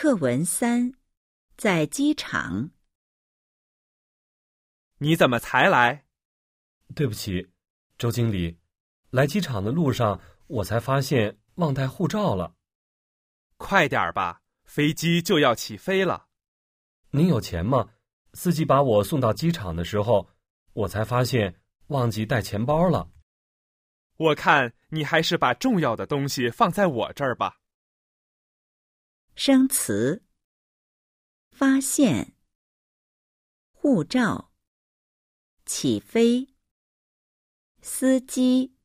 课文三，在机场。你怎么才来？对不起，周经理，来机场的路上我才发现忘带护照了。快点吧，飞机就要起飞了。您有钱吗？司机把我送到机场的时候，我才发现忘记带钱包了。我看你还是把重要的东西放在我这儿吧。生词：发现、护照、起飞、司机。